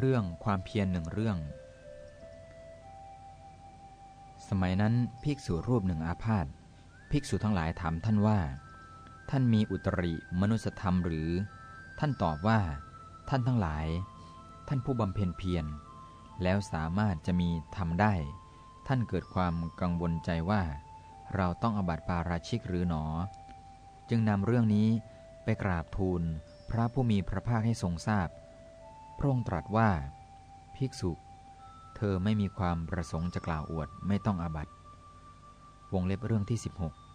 เรื่องความเพียรหนึ่งเรื่อง สมัยนั้นภิกษุรูปหนึ่งอาพาธภิกษุทั้งหลายถามท่านว่า ท่านมีอุตริมนุสธรรมหรือ ท่านตอบว่า ท่านทั้งหลาย ท่านผู้บำเพ็ญเพียร แล้วสามารถจะมีทำได้ ท่านเกิดความกังวลใจว่า เราต้องอบัติปาราชิกหรือหนอ จึงนำเรื่องนี้ไปกราบทูลพระผู้มีพระภาคให้ทรงทราบ พระองค์ตรัสว่า ภิกษุ เธอไม่มีความประสงค์จะกล่าวอวดไม่ต้องอาบัตวงเล็บเรื่องที่ 16